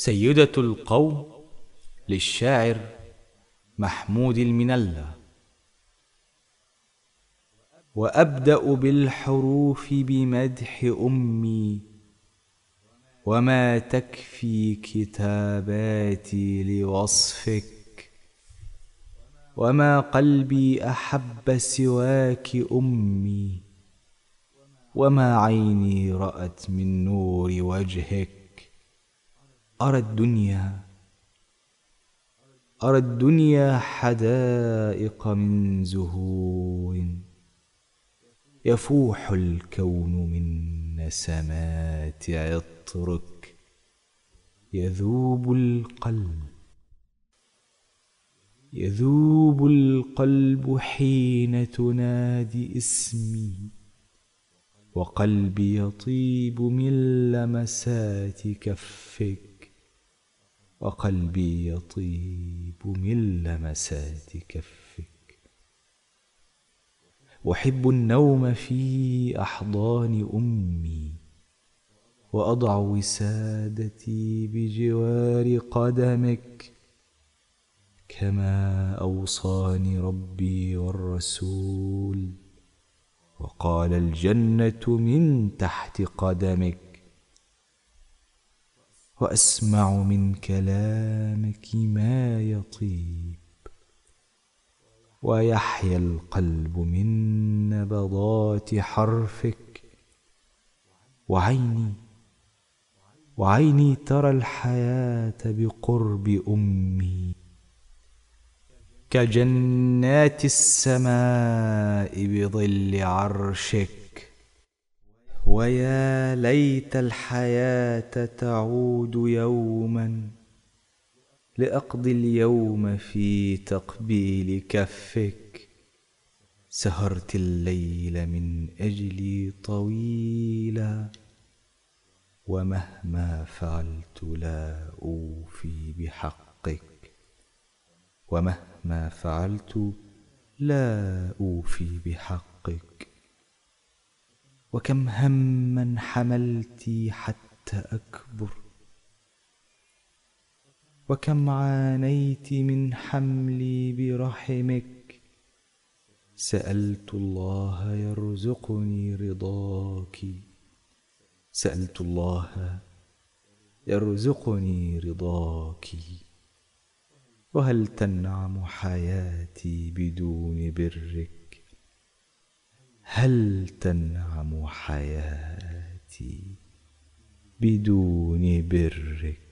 سيدة القوم للشاعر محمود المنلى وأبدأ بالحروف بمدح أمي وما تكفي كتاباتي لوصفك وما قلبي أحب سواك أمي وما عيني رأت من نور وجهك. أرى الدنيا أرى الدنيا حدائق من زهور يفوح الكون من نسمات عطرك يذوب القلب يذوب القلب حين تنادي اسمي وقلبي يطيب من لمسات كفك. وقلبي يطيب من لمسات كفك. أحب النوم في أحضان أمي وأضع وسادتي بجوار قدمك. كما أوصاني ربي والرسول وقال الجنة من تحت قدمك. وأسمع من كلامك ما يطيب. ويحيا القلب من نبضات حرفك. وعيني وعيني ترى الحياة بقرب أمي. كجنات السماء بظل عرشك. ويا ليت الحياة تعود يوما لاقضي اليوم في تقبيل كفك. سهرت الليل من أجلي طويلا ومهما فعلت لا أوفي بحقك. ومهما فعلت لا أوفي بحقك. وكم هما حملت حتى أكبر؟ وكم عانيت من حملي برحمك؟ سألت الله يرزقني رضاك. سألت الله يرزقني رضاك. وهل تنعم حياتي بدون برك؟ هل تنعم حياتي بدون برك